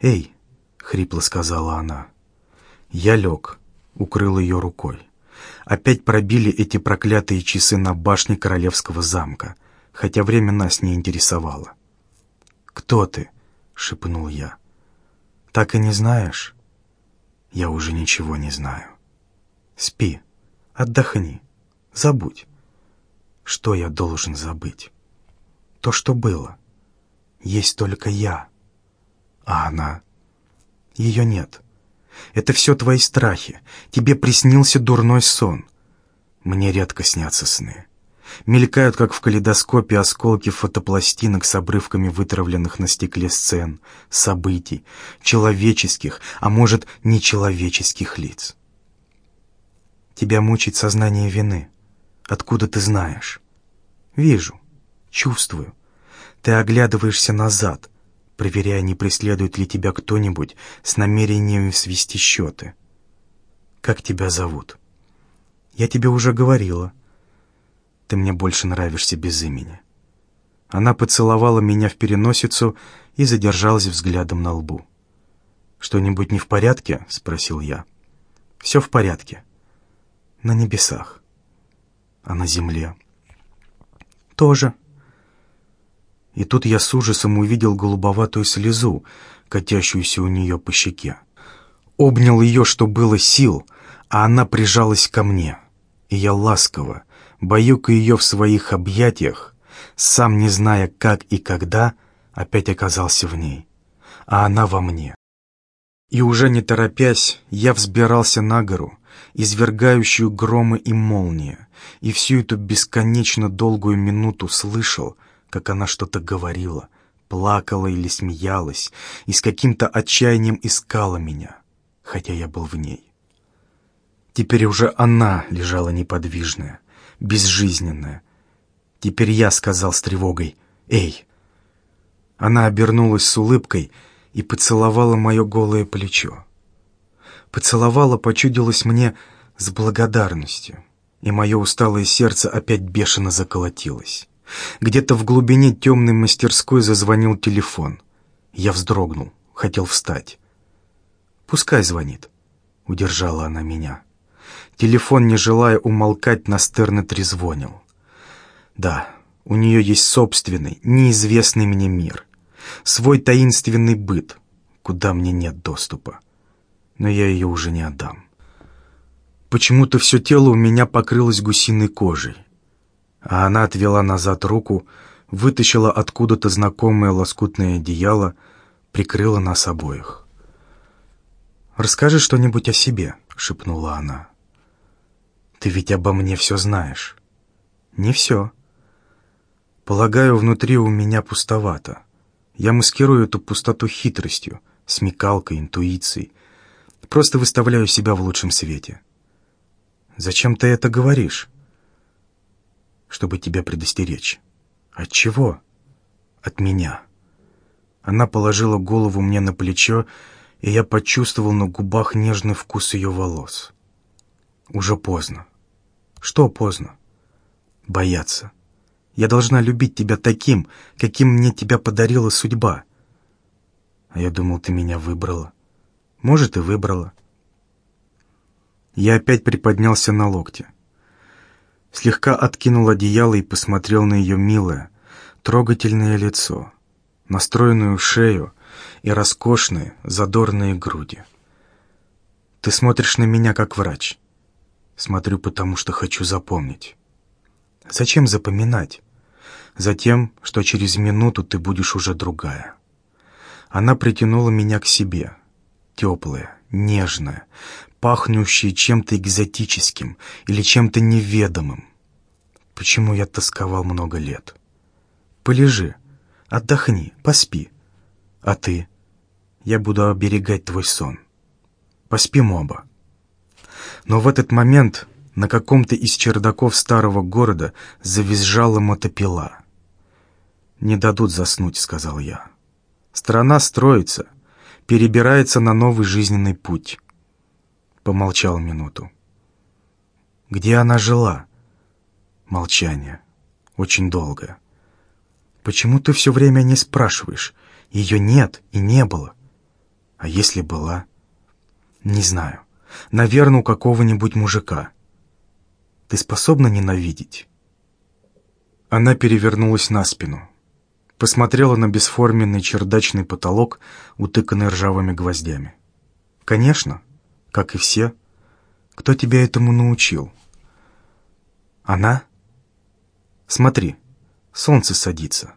«Эй!» — хрипло сказала она. Я лег, укрыл ее рукой. Опять пробили эти проклятые часы на башне королевского замка, хотя время нас не интересовало. «Кто ты?» — шепнул я. «Так и не знаешь?» «Я уже ничего не знаю. Спи, отдохни, забудь. Что я должен забыть? То, что было. Есть только я. А она? Ее нет. Это все твои страхи. Тебе приснился дурной сон. Мне редко снятся сны. Мелькают, как в калейдоскопе, осколки фотопластинок с обрывками вытравленных на стекле сцен, событий, человеческих, а может, нечеловеческих лиц. Тебя мучает сознание вины. Откуда ты знаешь? Вижу, чувствую. Ты оглядываешься назад, проверяя, не преследует ли тебя кто-нибудь с намерением свести счеты. Как тебя зовут? Я тебе уже говорила. Ты мне больше нравишься без имени. Она поцеловала меня в переносицу и задержалась взглядом на лбу. «Что-нибудь не в порядке?» — спросил я. «Все в порядке. На небесах. А на земле?» «Тоже», и тут я с ужасом увидел голубоватую слезу, катящуюся у нее по щеке. Обнял ее, что было сил, а она прижалась ко мне. И я ласково, баюкая ее в своих объятиях, сам не зная, как и когда, опять оказался в ней, а она во мне. И уже не торопясь, я взбирался на гору, извергающую громы и молнии, и всю эту бесконечно долгую минуту слышал — как она что-то говорила, плакала или смеялась, и с каким-то отчаянием искала меня, хотя я был в ней. Теперь уже она лежала неподвижная, безжизненная. Теперь я сказал с тревогой «Эй!». Она обернулась с улыбкой и поцеловала мое голое плечо. Поцеловала, почудилась мне с благодарностью, и мое усталое сердце опять бешено заколотилось. Где-то в глубине темной мастерской зазвонил телефон. Я вздрогнул, хотел встать. «Пускай звонит», — удержала она меня. Телефон, не желая умолкать, настырно трезвонил. «Да, у нее есть собственный, неизвестный мне мир. Свой таинственный быт, куда мне нет доступа. Но я ее уже не отдам. Почему-то все тело у меня покрылось гусиной кожей. А она отвела назад руку, вытащила откуда-то знакомое лоскутное одеяло, прикрыла нас обоих. «Расскажи что-нибудь о себе», — шепнула она. «Ты ведь обо мне все знаешь». «Не все». «Полагаю, внутри у меня пустовато. Я маскирую эту пустоту хитростью, смекалкой, интуицией. Просто выставляю себя в лучшем свете». «Зачем ты это говоришь?» Чтобы тебя предостеречь. От чего? От меня. Она положила голову мне на плечо, и я почувствовал на губах нежный вкус ее волос. Уже поздно. Что поздно? Бояться. Я должна любить тебя таким, каким мне тебя подарила судьба. А я думал, ты меня выбрала. Может, и выбрала. Я опять приподнялся на локте слегка откинул одеяло и посмотрел на ее милое, трогательное лицо, настроенную шею и роскошные, задорные груди. «Ты смотришь на меня как врач». «Смотрю, потому что хочу запомнить». «Зачем запоминать?» «Затем, что через минуту ты будешь уже другая». Она притянула меня к себе, теплая, нежная, пахнущие чем-то экзотическим или чем-то неведомым. Почему я тосковал много лет? Полежи, отдохни, поспи. А ты? Я буду оберегать твой сон. Поспим оба. Но в этот момент на каком-то из чердаков старого города завизжала мотопила. «Не дадут заснуть», — сказал я. «Страна строится, перебирается на новый жизненный путь». Помолчал минуту. «Где она жила?» Молчание. Очень долгое. «Почему ты все время не спрашиваешь? Ее нет и не было». А если была? Не знаю. Наверное, у какого-нибудь мужика. Ты способна ненавидеть? Она перевернулась на спину. Посмотрела на бесформенный чердачный потолок, утыканный ржавыми гвоздями. Конечно, как и все. Кто тебя этому научил? Она? Смотри, солнце садится.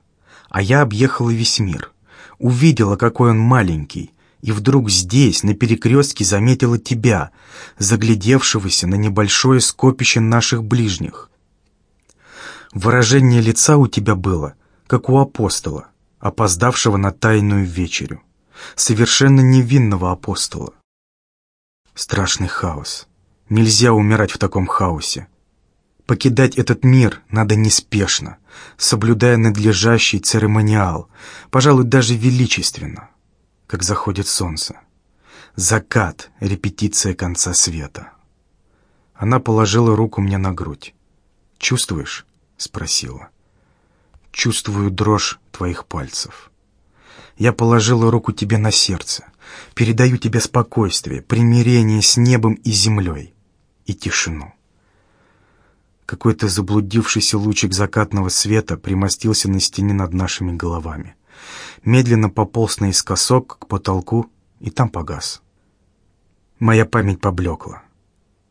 А я объехала весь мир. Увидела, какой он маленький, и вдруг здесь, на перекрестке, заметила тебя, заглядевшегося на небольшое скопище наших ближних. Выражение лица у тебя было, как у апостола, опоздавшего на тайную вечерю, совершенно невинного апостола. Страшный хаос. Нельзя умирать в таком хаосе. Покидать этот мир надо неспешно, соблюдая надлежащий церемониал, пожалуй, даже величественно как заходит солнце. Закат — репетиция конца света. Она положила руку мне на грудь. «Чувствуешь?» — спросила. «Чувствую дрожь твоих пальцев. Я положила руку тебе на сердце. Передаю тебе спокойствие, примирение с небом и землей и тишину». Какой-то заблудившийся лучик закатного света примостился на стене над нашими головами медленно пополз наискосок к потолку и там погас. Моя память поблекла.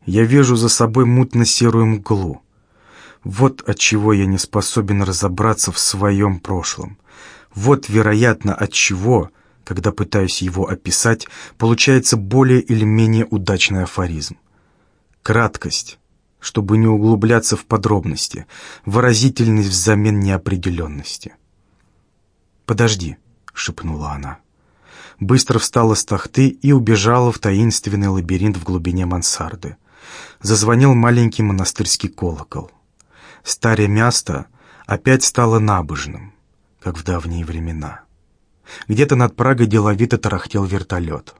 Я вижу за собой мутно-серую мглу. Вот от чего я не способен разобраться в своем прошлом. Вот, вероятно, от чего, когда пытаюсь его описать, получается более или менее удачный афоризм. Краткость, чтобы не углубляться в подробности, выразительность взамен неопределенности. «Подожди», — шепнула она. Быстро встала с тахты и убежала в таинственный лабиринт в глубине мансарды. Зазвонил маленький монастырский колокол. Старое место опять стало набожным, как в давние времена. Где-то над Прагой деловито тарахтел вертолет.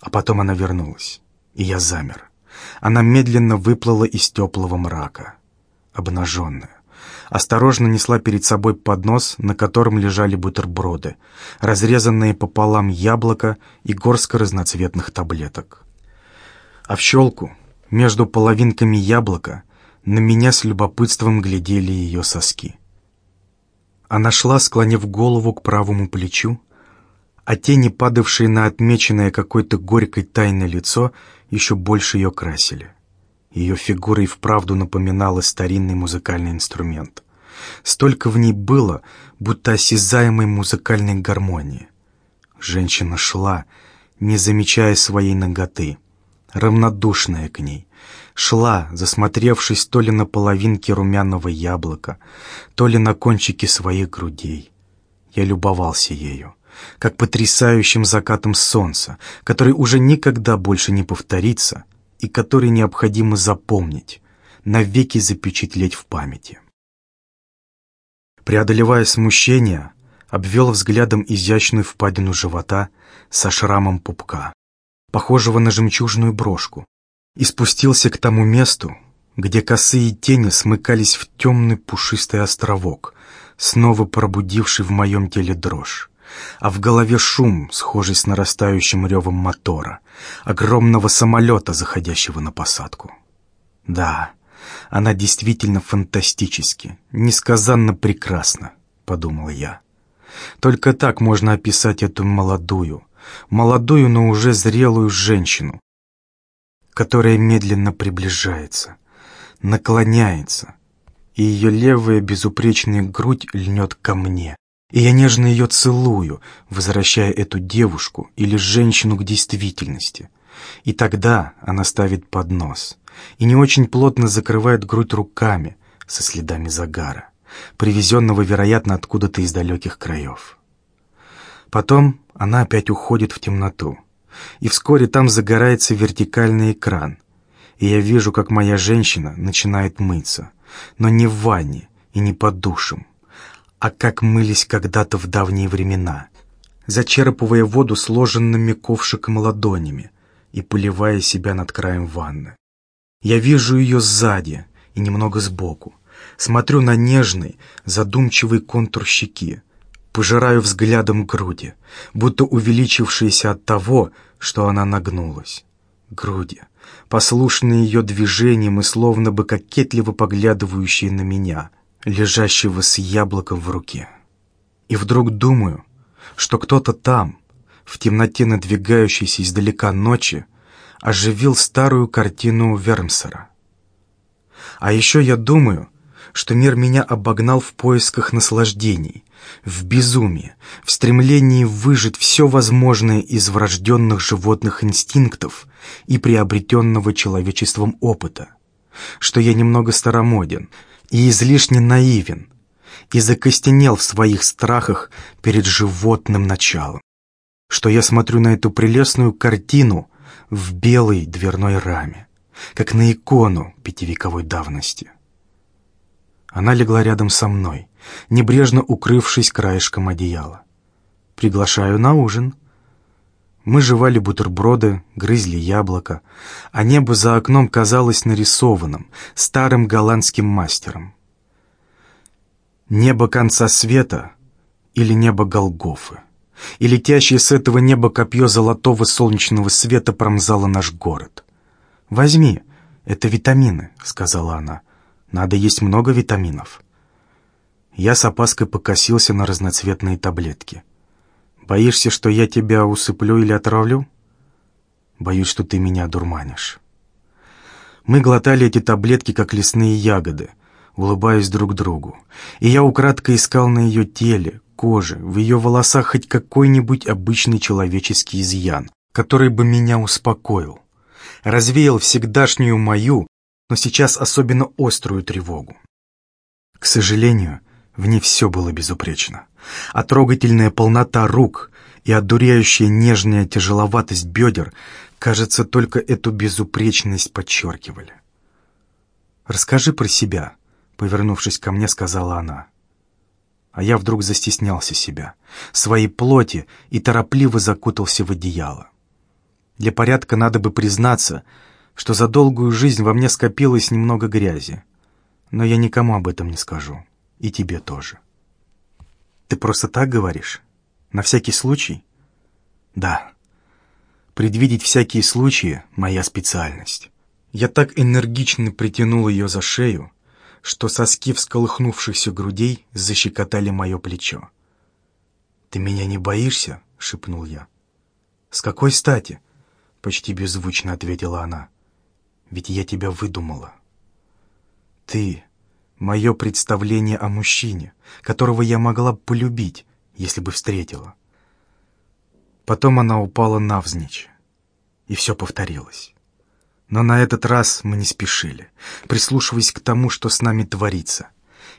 А потом она вернулась, и я замер. Она медленно выплыла из теплого мрака, обнаженная осторожно несла перед собой поднос, на котором лежали бутерброды, разрезанные пополам яблоко и горстка разноцветных таблеток. А в щелку, между половинками яблока, на меня с любопытством глядели ее соски. Она шла, склонив голову к правому плечу, а тени, падавшие на отмеченное какой-то горькой тайной лицо, еще больше ее красили. Ее фигура и вправду напоминала старинный музыкальный инструмент. Столько в ней было, будто осязаемой музыкальной гармонии. Женщина шла, не замечая своей ноготы, равнодушная к ней. Шла, засмотревшись то ли на половинке румяного яблока, то ли на кончике своих грудей. Я любовался ею, как потрясающим закатом солнца, который уже никогда больше не повторится — и который необходимо запомнить, навеки запечатлеть в памяти. Преодолевая смущение, обвел взглядом изящную впадину живота со шрамом пупка, похожего на жемчужную брошку, и спустился к тому месту, где косые тени смыкались в темный пушистый островок, снова пробудивший в моем теле дрожь а в голове шум, схожий с нарастающим ревом мотора, огромного самолета, заходящего на посадку. Да, она действительно фантастически, несказанно прекрасна, подумал я. Только так можно описать эту молодую, молодую, но уже зрелую женщину, которая медленно приближается, наклоняется, и ее левая безупречная грудь льнет ко мне, и я нежно ее целую, возвращая эту девушку или женщину к действительности. И тогда она ставит поднос и не очень плотно закрывает грудь руками со следами загара, привезенного, вероятно, откуда-то из далеких краев. Потом она опять уходит в темноту, и вскоре там загорается вертикальный экран, и я вижу, как моя женщина начинает мыться, но не в ванне и не под душем, а как мылись когда-то в давние времена, зачерпывая воду сложенными ковшиком ладонями и поливая себя над краем ванны. Я вижу ее сзади и немного сбоку, смотрю на нежный, задумчивый контур щеки, пожираю взглядом груди, будто увеличившиеся от того, что она нагнулась. Груди, послушные ее движениям и словно бы кокетливо поглядывающие на меня, лежащего с яблоком в руке. И вдруг думаю, что кто-то там, в темноте надвигающейся издалека ночи, оживил старую картину Вермсера. А еще я думаю, что мир меня обогнал в поисках наслаждений, в безумии, в стремлении выжить все возможное из врожденных животных инстинктов и приобретенного человечеством опыта, что я немного старомоден и излишне наивен, и закостенел в своих страхах перед животным началом, что я смотрю на эту прелестную картину в белой дверной раме, как на икону пятивековой давности. Она легла рядом со мной, небрежно укрывшись краешком одеяла. «Приглашаю на ужин». Мы жевали бутерброды, грызли яблоко, а небо за окном казалось нарисованным, старым голландским мастером. Небо конца света или небо Голгофы, и летящее с этого неба копье золотого солнечного света промзало наш город. «Возьми, это витамины», — сказала она. «Надо есть много витаминов». Я с опаской покосился на разноцветные таблетки. «Боишься, что я тебя усыплю или отравлю?» «Боюсь, что ты меня дурманишь». Мы глотали эти таблетки, как лесные ягоды, улыбаясь друг другу. И я украдко искал на ее теле, коже, в ее волосах хоть какой-нибудь обычный человеческий изъян, который бы меня успокоил развеял всегдашнюю мою, но сейчас особенно острую тревогу. К сожалению, в ней все было безупречно. А трогательная полнота рук и одуряющая нежная тяжеловатость бедер, кажется, только эту безупречность подчеркивали. «Расскажи про себя», — повернувшись ко мне, сказала она. А я вдруг застеснялся себя, своей плоти и торопливо закутался в одеяло. Для порядка надо бы признаться, что за долгую жизнь во мне скопилось немного грязи. Но я никому об этом не скажу. И тебе тоже. Ты просто так говоришь? На всякий случай? Да. Предвидеть всякие случаи — моя специальность. Я так энергично притянул ее за шею, что соски всколыхнувшихся грудей защекотали мое плечо. «Ты меня не боишься?» — шепнул я. «С какой стати?» — почти беззвучно ответила она. «Ведь я тебя выдумала. Ты — мое представление о мужчине, которого я могла бы полюбить, если бы встретила». Потом она упала навзничь, и все повторилось. Но на этот раз мы не спешили, прислушиваясь к тому, что с нами творится,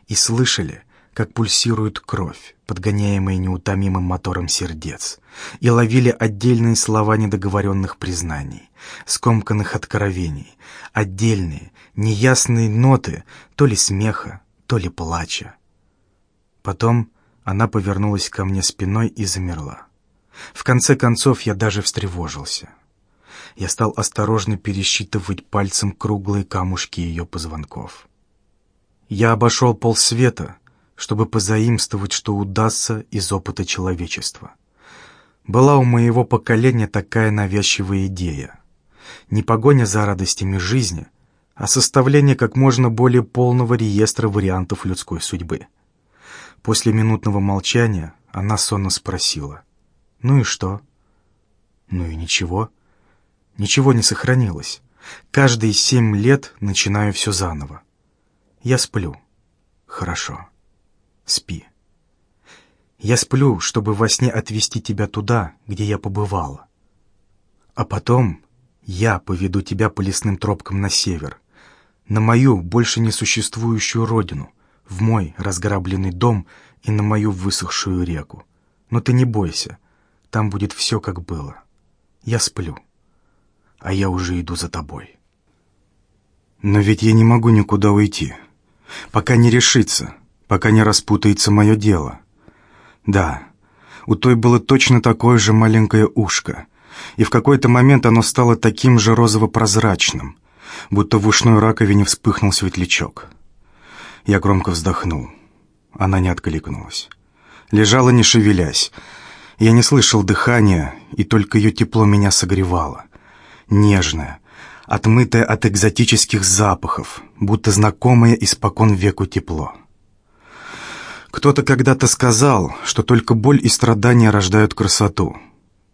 и слышали, как пульсирует кровь, подгоняемая неутомимым мотором сердец, и ловили отдельные слова недоговоренных признаний, скомканных откровений, отдельные, неясные ноты то ли смеха, то ли плача. Потом она повернулась ко мне спиной и замерла. В конце концов я даже встревожился. Я стал осторожно пересчитывать пальцем круглые камушки ее позвонков. Я обошел полсвета, чтобы позаимствовать, что удастся из опыта человечества. Была у моего поколения такая навязчивая идея. Не погоня за радостями жизни, а составление как можно более полного реестра вариантов людской судьбы. После минутного молчания она сонно спросила. «Ну и что?» «Ну и ничего. Ничего не сохранилось. Каждые семь лет начинаю все заново. Я сплю. Хорошо» спи. Я сплю, чтобы во сне отвезти тебя туда, где я побывала. А потом я поведу тебя по лесным тропкам на север, на мою больше не существующую родину, в мой разграбленный дом и на мою высохшую реку. Но ты не бойся, там будет все, как было. Я сплю, а я уже иду за тобой. Но ведь я не могу никуда уйти, пока не решится, пока не распутается мое дело. Да, у той было точно такое же маленькое ушко, и в какой-то момент оно стало таким же розово-прозрачным, будто в ушной раковине вспыхнул светлячок. Я громко вздохнул. Она не откликнулась. Лежала, не шевелясь. Я не слышал дыхания, и только ее тепло меня согревало. Нежное, отмытое от экзотических запахов, будто знакомое испокон веку тепло. Кто-то когда-то сказал, что только боль и страдания рождают красоту.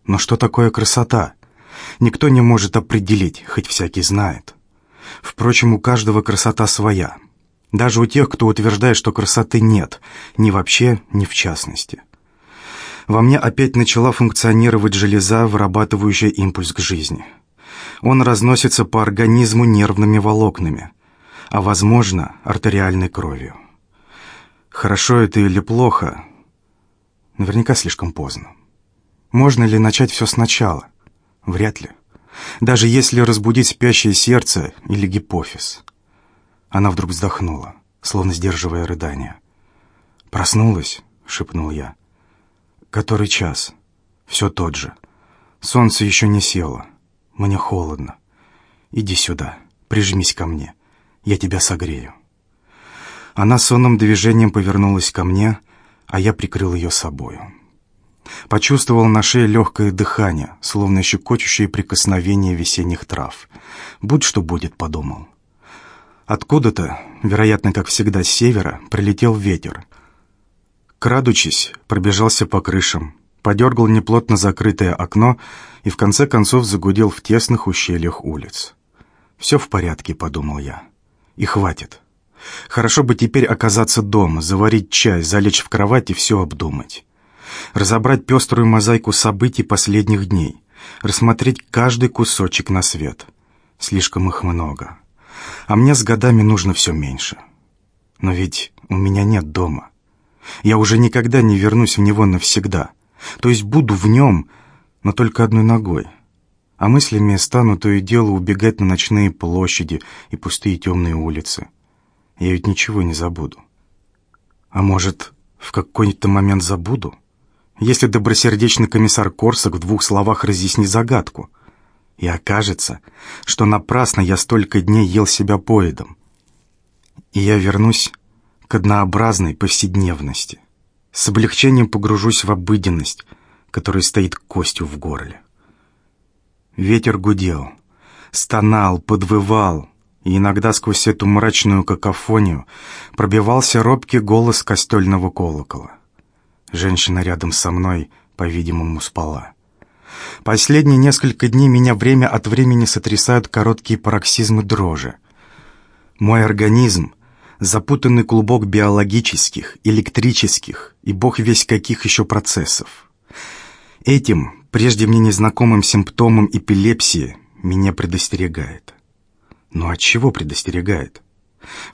Но что такое красота? Никто не может определить, хоть всякий знает. Впрочем, у каждого красота своя. Даже у тех, кто утверждает, что красоты нет, ни вообще, ни в частности. Во мне опять начала функционировать железа, вырабатывающая импульс к жизни. Он разносится по организму нервными волокнами, а, возможно, артериальной кровью. Хорошо это или плохо? Наверняка слишком поздно. Можно ли начать все сначала? Вряд ли. Даже если разбудить спящее сердце или гипофиз. Она вдруг вздохнула, словно сдерживая рыдание. «Проснулась?» — шепнул я. «Который час? Все тот же. Солнце еще не село. Мне холодно. Иди сюда, прижмись ко мне. Я тебя согрею». Она сонным движением повернулась ко мне, а я прикрыл ее собою. Почувствовал на шее легкое дыхание, словно щекочущее прикосновение весенних трав. «Будь что будет», — подумал. Откуда-то, вероятно, как всегда с севера, прилетел ветер. Крадучись, пробежался по крышам, подергал неплотно закрытое окно и в конце концов загудел в тесных ущельях улиц. «Все в порядке», — подумал я. «И хватит». Хорошо бы теперь оказаться дома, заварить чай, залечь в кровать и все обдумать. Разобрать пеструю мозаику событий последних дней. Рассмотреть каждый кусочек на свет. Слишком их много. А мне с годами нужно все меньше. Но ведь у меня нет дома. Я уже никогда не вернусь в него навсегда. То есть буду в нем, но только одной ногой. А мыслями стану то и дело убегать на ночные площади и пустые темные улицы. Я ведь ничего не забуду. А может, в какой-то момент забуду? Если добросердечный комиссар Корсак в двух словах разъяснит загадку. И окажется, что напрасно я столько дней ел себя поедом. И я вернусь к однообразной повседневности. С облегчением погружусь в обыденность, которая стоит костью в горле. Ветер гудел, стонал, подвывал, и иногда сквозь эту мрачную какофонию пробивался робкий голос костельного колокола. Женщина рядом со мной, по-видимому, спала. Последние несколько дней меня время от времени сотрясают короткие пароксизмы дрожи. Мой организм — запутанный клубок биологических, электрических и бог весь каких еще процессов. Этим, прежде мне незнакомым симптомом эпилепсии, меня предостерегает. Но от чего предостерегает?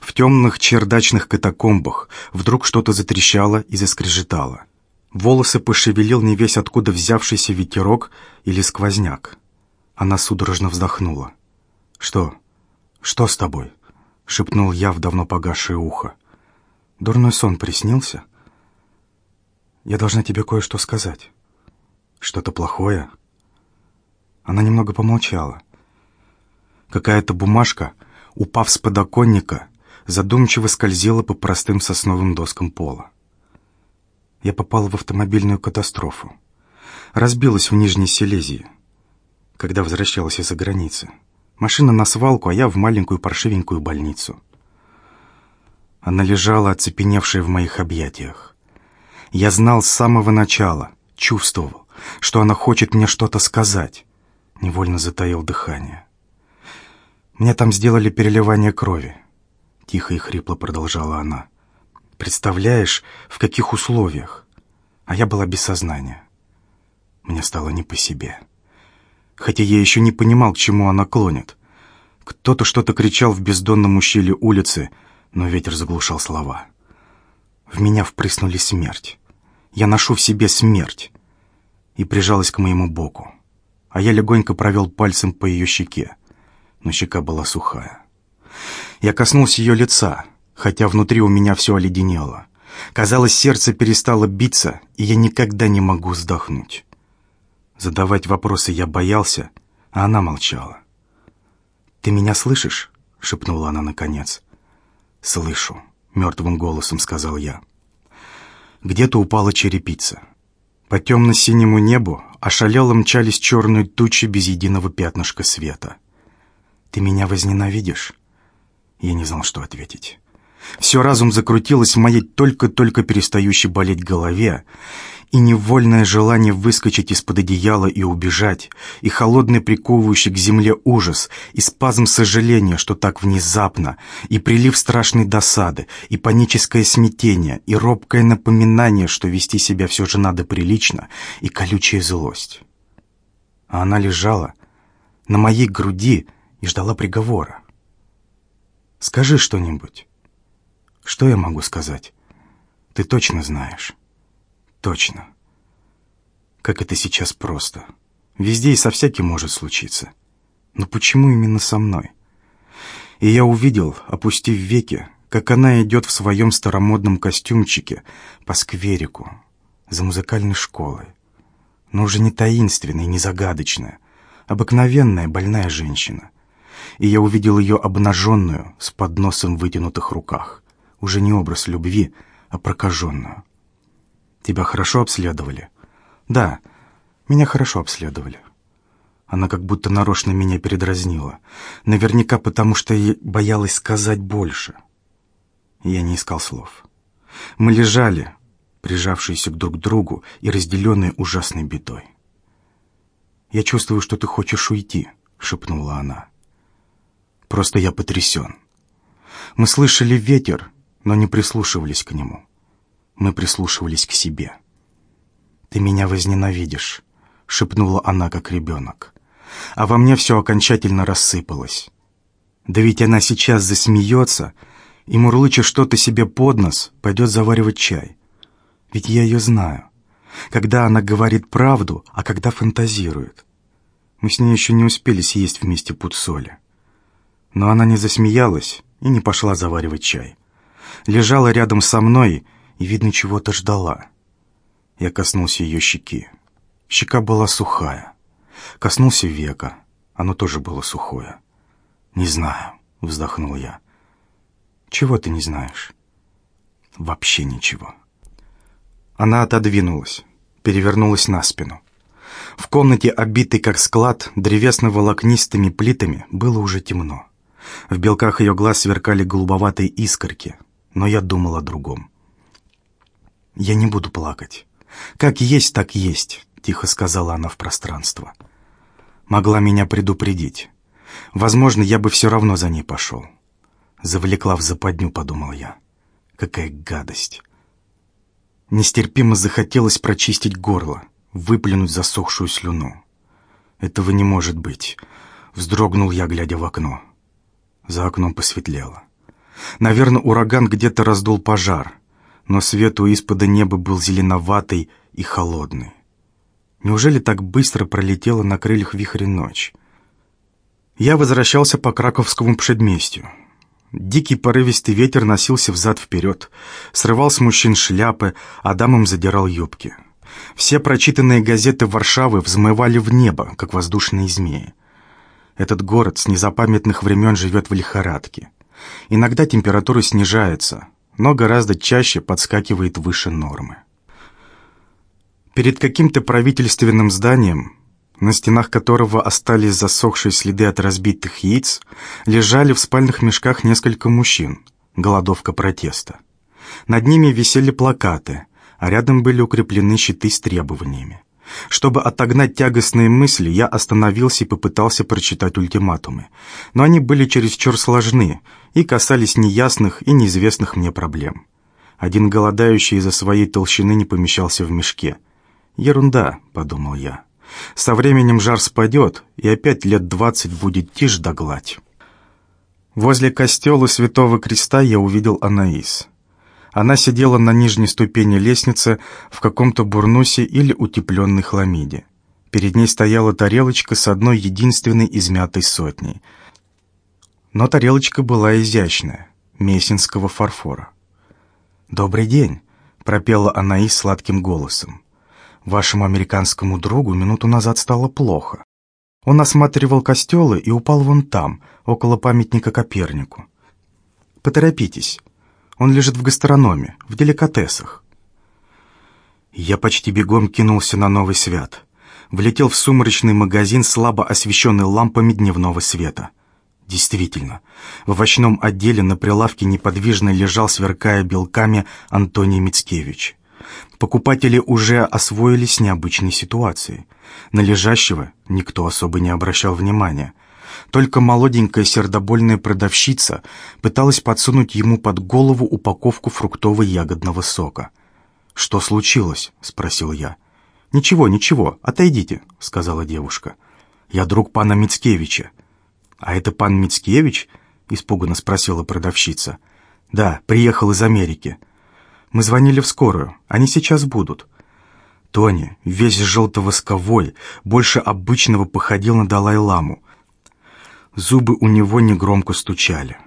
В темных чердачных катакомбах вдруг что-то затрещало и заскрежетало. Волосы пошевелил не весь откуда взявшийся ветерок или сквозняк. Она судорожно вздохнула. «Что? Что с тобой?» — шепнул я в давно погасшее ухо. «Дурной сон приснился?» «Я должна тебе кое-что сказать». «Что-то плохое?» Она немного помолчала. Какая-то бумажка, упав с подоконника, задумчиво скользила по простым сосновым доскам пола. Я попала в автомобильную катастрофу. Разбилась в Нижней Силезии, когда возвращалась из-за границы. Машина на свалку, а я в маленькую паршивенькую больницу. Она лежала, оцепеневшая в моих объятиях. Я знал с самого начала, чувствовал, что она хочет мне что-то сказать. Невольно затаил дыхание. Мне там сделали переливание крови. Тихо и хрипло продолжала она. Представляешь, в каких условиях? А я была без сознания. Мне стало не по себе. Хотя я еще не понимал, к чему она клонит. Кто-то что-то кричал в бездонном ущелье улицы, но ветер заглушал слова. В меня впрыснули смерть. Я ношу в себе смерть. И прижалась к моему боку. А я легонько провел пальцем по ее щеке но щека была сухая. Я коснулся ее лица, хотя внутри у меня все оледенело. Казалось, сердце перестало биться, и я никогда не могу вздохнуть. Задавать вопросы я боялся, а она молчала. «Ты меня слышишь?» — шепнула она наконец. «Слышу», — мертвым голосом сказал я. Где-то упала черепица. По темно-синему небу ошалело мчались черные тучи без единого пятнышка света. «Ты меня возненавидишь?» Я не знал, что ответить. Все разум закрутилось в моей только-только перестающей болеть голове, и невольное желание выскочить из-под одеяла и убежать, и холодный приковывающий к земле ужас, и спазм сожаления, что так внезапно, и прилив страшной досады, и паническое смятение, и робкое напоминание, что вести себя все же надо прилично, и колючая злость. А она лежала на моей груди и ждала приговора. «Скажи что-нибудь». Что я могу сказать? Ты точно знаешь. Точно. Как это сейчас просто. Везде и со всяким может случиться. Но почему именно со мной? И я увидел, опустив веки, как она идет в своем старомодном костюмчике по скверику за музыкальной школой. Но уже не таинственная, не загадочная, обыкновенная больная женщина. И я увидел ее обнаженную, с подносом в вытянутых руках уже не образ любви, а прокаженную. Тебя хорошо обследовали? Да, меня хорошо обследовали. Она как будто нарочно меня передразнила. Наверняка потому, что я боялась сказать больше. Я не искал слов. Мы лежали, прижавшиеся друг к другу и разделенные ужасной бедой. «Я чувствую, что ты хочешь уйти», — шепнула она. «Просто я потрясен. Мы слышали ветер, но не прислушивались к нему. Мы прислушивались к себе. «Ты меня возненавидишь», — шепнула она, как ребенок. А во мне все окончательно рассыпалось. Да ведь она сейчас засмеется и, мурлыча что-то себе под нос, пойдет заваривать чай. Ведь я ее знаю. Когда она говорит правду, а когда фантазирует. Мы с ней еще не успели съесть вместе пуд соли. Но она не засмеялась и не пошла заваривать чай лежала рядом со мной и, видно, чего-то ждала. Я коснулся ее щеки. Щека была сухая. Коснулся века. Оно тоже было сухое. «Не знаю», — вздохнул я. «Чего ты не знаешь?» «Вообще ничего». Она отодвинулась, перевернулась на спину. В комнате, обитой как склад, древесно-волокнистыми плитами, было уже темно. В белках ее глаз сверкали голубоватые искорки но я думал о другом. «Я не буду плакать. Как есть, так есть», — тихо сказала она в пространство. Могла меня предупредить. Возможно, я бы все равно за ней пошел. Завлекла в западню, подумал я. Какая гадость. Нестерпимо захотелось прочистить горло, выплюнуть засохшую слюну. Этого не может быть. Вздрогнул я, глядя в окно. За окном посветлело. Наверное, ураган где-то раздул пожар, но свет у испода неба был зеленоватый и холодный. Неужели так быстро пролетела на крыльях вихря ночь? Я возвращался по Краковскому предместью. Дикий порывистый ветер носился взад-вперед, срывал с мужчин шляпы, а дамам задирал юбки. Все прочитанные газеты Варшавы взмывали в небо, как воздушные змеи. Этот город с незапамятных времен живет в лихорадке. Иногда температура снижается, но гораздо чаще подскакивает выше нормы. Перед каким-то правительственным зданием, на стенах которого остались засохшие следы от разбитых яиц, лежали в спальных мешках несколько мужчин, голодовка протеста. Над ними висели плакаты, а рядом были укреплены щиты с требованиями. Чтобы отогнать тягостные мысли, я остановился и попытался прочитать ультиматумы. Но они были чересчур сложны и касались неясных и неизвестных мне проблем. Один голодающий из-за своей толщины не помещался в мешке. «Ерунда», — подумал я. «Со временем жар спадет, и опять лет двадцать будет тишь да гладь». Возле костела Святого Креста я увидел Анаис. Она сидела на нижней ступени лестницы в каком-то бурнусе или утепленной хламиде. Перед ней стояла тарелочка с одной единственной измятой сотней. Но тарелочка была изящная, мессинского фарфора. «Добрый день», — пропела она и сладким голосом. «Вашему американскому другу минуту назад стало плохо. Он осматривал костелы и упал вон там, около памятника Копернику. Поторопитесь, он лежит в гастрономе, в деликатесах. Я почти бегом кинулся на новый свят. Влетел в сумрачный магазин, слабо освещенный лампами дневного света. Действительно, в овощном отделе на прилавке неподвижно лежал, сверкая белками, Антоний Мицкевич. Покупатели уже освоились необычной ситуацией. На лежащего никто особо не обращал внимания. Только молоденькая сердобольная продавщица пыталась подсунуть ему под голову упаковку фруктово-ягодного сока. «Что случилось?» — спросил я. «Ничего, ничего, отойдите», — сказала девушка. «Я друг пана Мицкевича». «А это пан Мицкевич?» — испуганно спросила продавщица. «Да, приехал из Америки. Мы звонили в скорую. Они сейчас будут». Тони, весь желто-восковой, больше обычного походил на Далай-ламу. Зубы у него негромко стучали.